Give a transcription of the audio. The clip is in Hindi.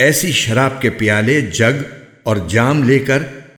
ऐसी शराब के प्याले जग और जाम लेकर